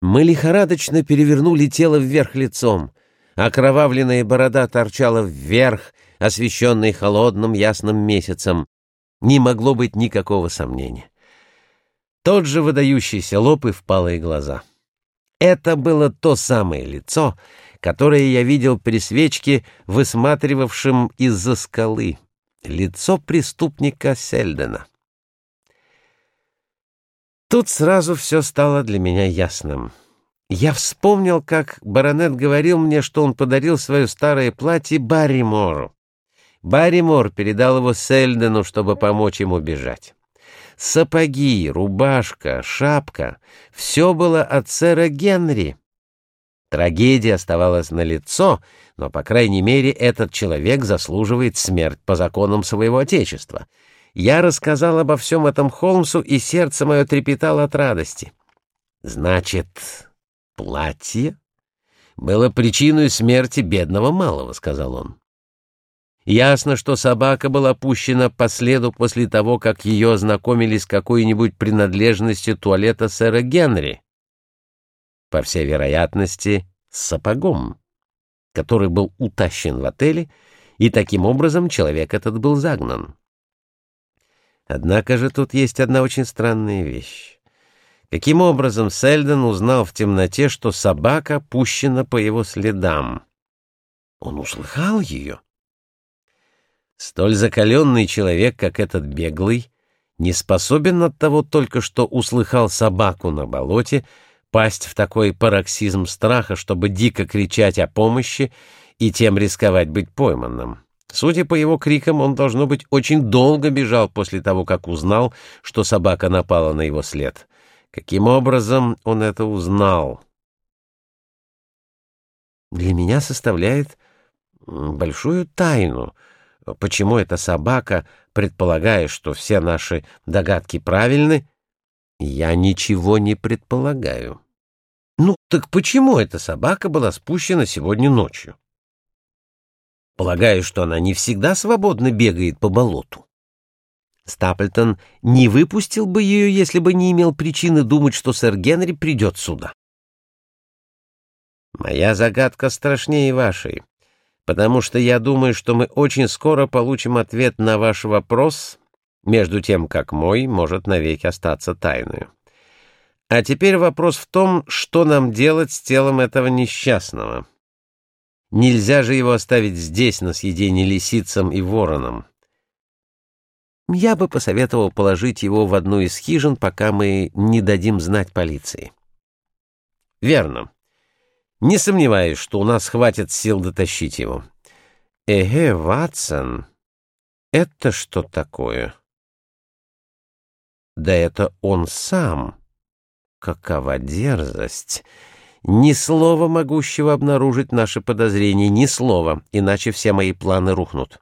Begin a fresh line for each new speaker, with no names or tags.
Мы лихорадочно перевернули тело вверх лицом. Окровавленная борода торчала вверх, освещенной холодным ясным месяцем. Не могло быть никакого сомнения. Тот же выдающийся лоб и впалые глаза. Это было то самое лицо, которое я видел при свечке, высматривавшем из-за скалы. Лицо преступника Сельдена. Тут сразу все стало для меня ясным. Я вспомнил, как баронет говорил мне, что он подарил свое старое платье Барримору. Барримор передал его Сельдену, чтобы помочь ему бежать. Сапоги, рубашка, шапка — все было от сэра Генри. Трагедия оставалась налицо, но, по крайней мере, этот человек заслуживает смерть по законам своего отечества — я рассказал обо всем этом Холмсу, и сердце мое трепетало от радости. Значит, платье было причиной смерти бедного малого, — сказал он. Ясно, что собака была пущена по следу после того, как ее ознакомили с какой-нибудь принадлежностью туалета сэра Генри. По всей вероятности, с сапогом, который был утащен в отеле, и таким образом человек этот был загнан. Однако же тут есть одна очень странная вещь. Каким образом Сельден узнал в темноте, что собака пущена по его следам? Он услыхал ее. Столь закаленный человек, как этот беглый, не способен от того только что услыхал собаку на болоте, пасть в такой пароксизм страха, чтобы дико кричать о помощи и тем рисковать быть пойманным. Судя по его крикам, он, должно быть, очень долго бежал после того, как узнал, что собака напала на его след. Каким образом он это узнал? Для меня составляет большую тайну, почему эта собака, предполагая, что все наши догадки правильны, я ничего не предполагаю. Ну, так почему эта собака была спущена сегодня ночью? Полагаю, что она не всегда свободно бегает по болоту. Стаплтон не выпустил бы ее, если бы не имел причины думать, что сэр Генри придет сюда. Моя загадка страшнее вашей, потому что я думаю, что мы очень скоро получим ответ на ваш вопрос, между тем, как мой может навеки остаться тайной. А теперь вопрос в том, что нам делать с телом этого несчастного. Нельзя же его оставить здесь, на съедение лисицам и воронам. Я бы посоветовал положить его в одну из хижин, пока мы не дадим знать полиции. Верно. Не сомневаюсь, что у нас хватит сил дотащить его. Эге, Ватсон, это что такое? Да это он сам. Какова дерзость! Ни слова могущего обнаружить наши подозрения, ни слова, иначе все мои планы рухнут.